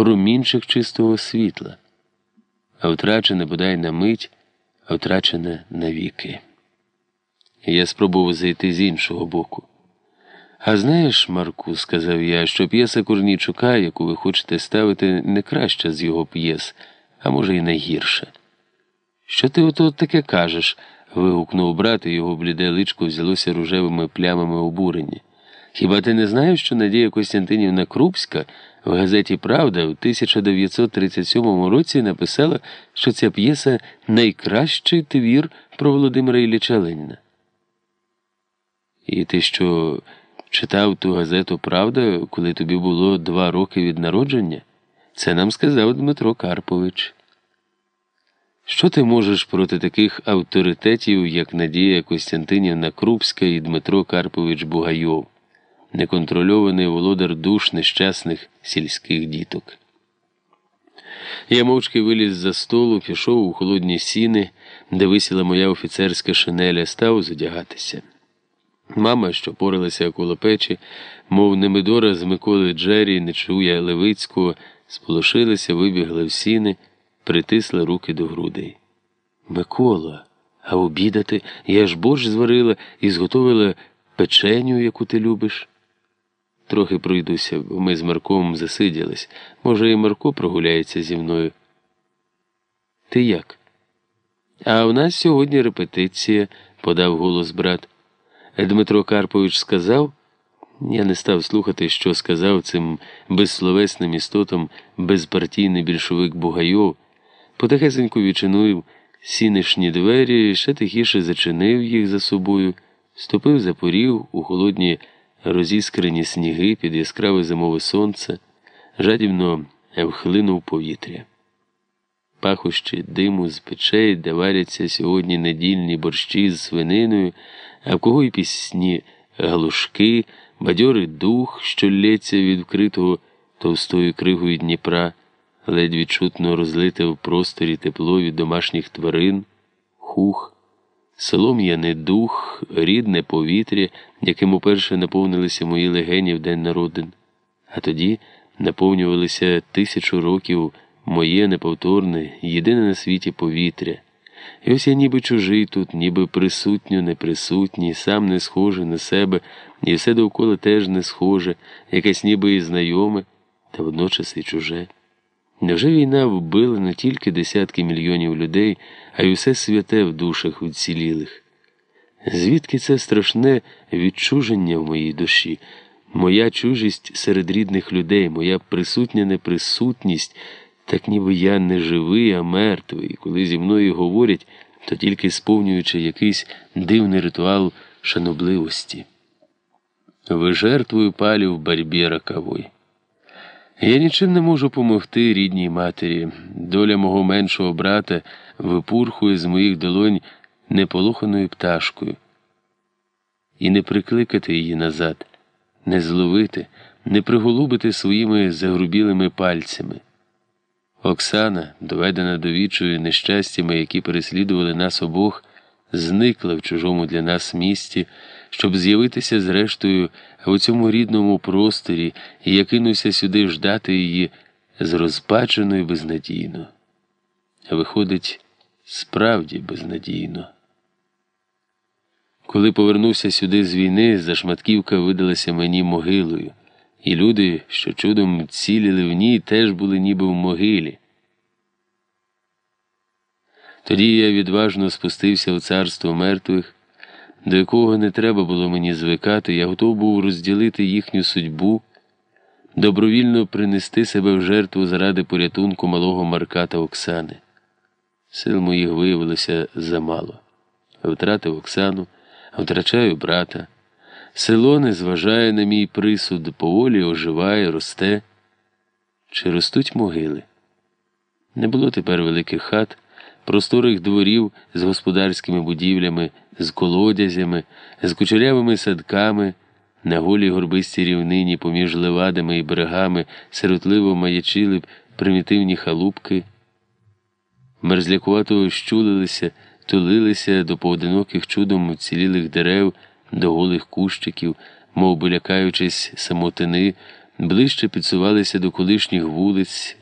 промінчик чистого світла, а втрачене бодай на мить, а втрачене навіки. Я спробував зайти з іншого боку. А знаєш, Марку, сказав я, що п'єса Корнійчука, яку ви хочете ставити, не краща з його п'єс, а може, й найгірша. Що ти ото таке кажеш? вигукнув брат, і його бліде личко взялося рожевими плямами обурення. Хіба ти не знаєш, що Надія Костянтинівна Крупська в газеті Правда в 1937 році написала, що ця п'єса найкращий твір про Володимира Ілліча Леніна? І ти що читав ту газету Правда, коли тобі було два роки від народження? Це нам сказав Дмитро Карпович. Що ти можеш проти таких авторитетів, як Надія Костянтинівна Крупська і Дмитро Карпович Бугайов, неконтрольований володар душ нещасних сільських діток? Я мовчки виліз за столу, пішов у холодні сіни, де висіла моя офіцерська шинеля, став задягатися. Мама, що поралася коло печі, мов Немидора з Миколи Джері, не чує Левицького, сполошилися, вибігли в сіни притисла руки до грудей. Микола, а обідати я ж борщ зварила і зготовила печеню, яку ти любиш. Трохи пройдуся, ми з Марком засиділись. Може, і Марко прогуляється зі мною. Ти як? А у нас сьогодні репетиція, подав голос брат. Дмитро Карпович сказав. Я не став слухати, що сказав цим безсловесним істотом безпартійний більшовик Бугайов. Потихесеньку відчинив сінишні двері, ще тихіше зачинив їх за собою, ступив за порів у холодні розіскрені сніги під яскраве зимове сонце, жадібно вхлинув повітря. Пахощі диму з печей, де варяться сьогодні недільні борщі з свининою, а в кого й пісні галушки, бадьорий дух, що лється від вкритого товстою кригою Дніпра ледь відчутно розлите в просторі тепло від домашніх тварин, хух, солом'яний дух, рідне повітря, яким уперше наповнилися мої легені в день народин, а тоді наповнювалися тисячу років моє неповторне, єдине на світі повітря. І ось я ніби чужий тут, ніби присутньо, неприсутній, сам не схожий на себе, і все довкола теж не схоже, якесь ніби і знайоме, та водночас і чуже. Невже війна вбила не тільки десятки мільйонів людей, а й усе святе в душах уцілілих? Звідки це страшне відчуження в моїй душі, моя чужість серед рідних людей, моя присутня неприсутність, так ніби я не живий, а мертвий, коли зі мною говорять, то тільки сповнюючи якийсь дивний ритуал шанобливості. Ви жертвою палі в борьбі роковой. Я нічим не можу помогти рідній матері. Доля мого меншого брата випурхує з моїх долонь неполоханою пташкою. І не прикликати її назад, не зловити, не приголубити своїми загрубілими пальцями. Оксана, доведена до вічою нещастями, які переслідували нас обох, зникла в чужому для нас місті, щоб з'явитися зрештою у цьому рідному просторі, і я кинувся сюди ждати її з розпачено безнадійно. Виходить, справді безнадійно. Коли повернувся сюди з війни, зашматківка видалася мені могилою, і люди, що чудом ціліли в ній, теж були ніби в могилі. Тоді я відважно спустився у царство мертвих, до якого не треба було мені звикати, я готов був розділити їхню судьбу, добровільно принести себе в жертву заради порятунку малого Марка та Оксани. Сил моїх виявилося замало. Втратив Оксану, втрачаю брата. Село не зважає на мій присуд, поволі оживає, росте. Чи ростуть могили? Не було тепер великих хат просторих дворів з господарськими будівлями, з колодязями, з кучерявими садками, на голій горбистій рівнині поміж левадами і берегами сиротливо маячили б примітивні халупки, мерзлякувато щулилися, тулилися до поодиноких чудом уцілілих дерев, до голих кущиків, мов би лякаючись самотини, ближче підсувалися до колишніх вулиць.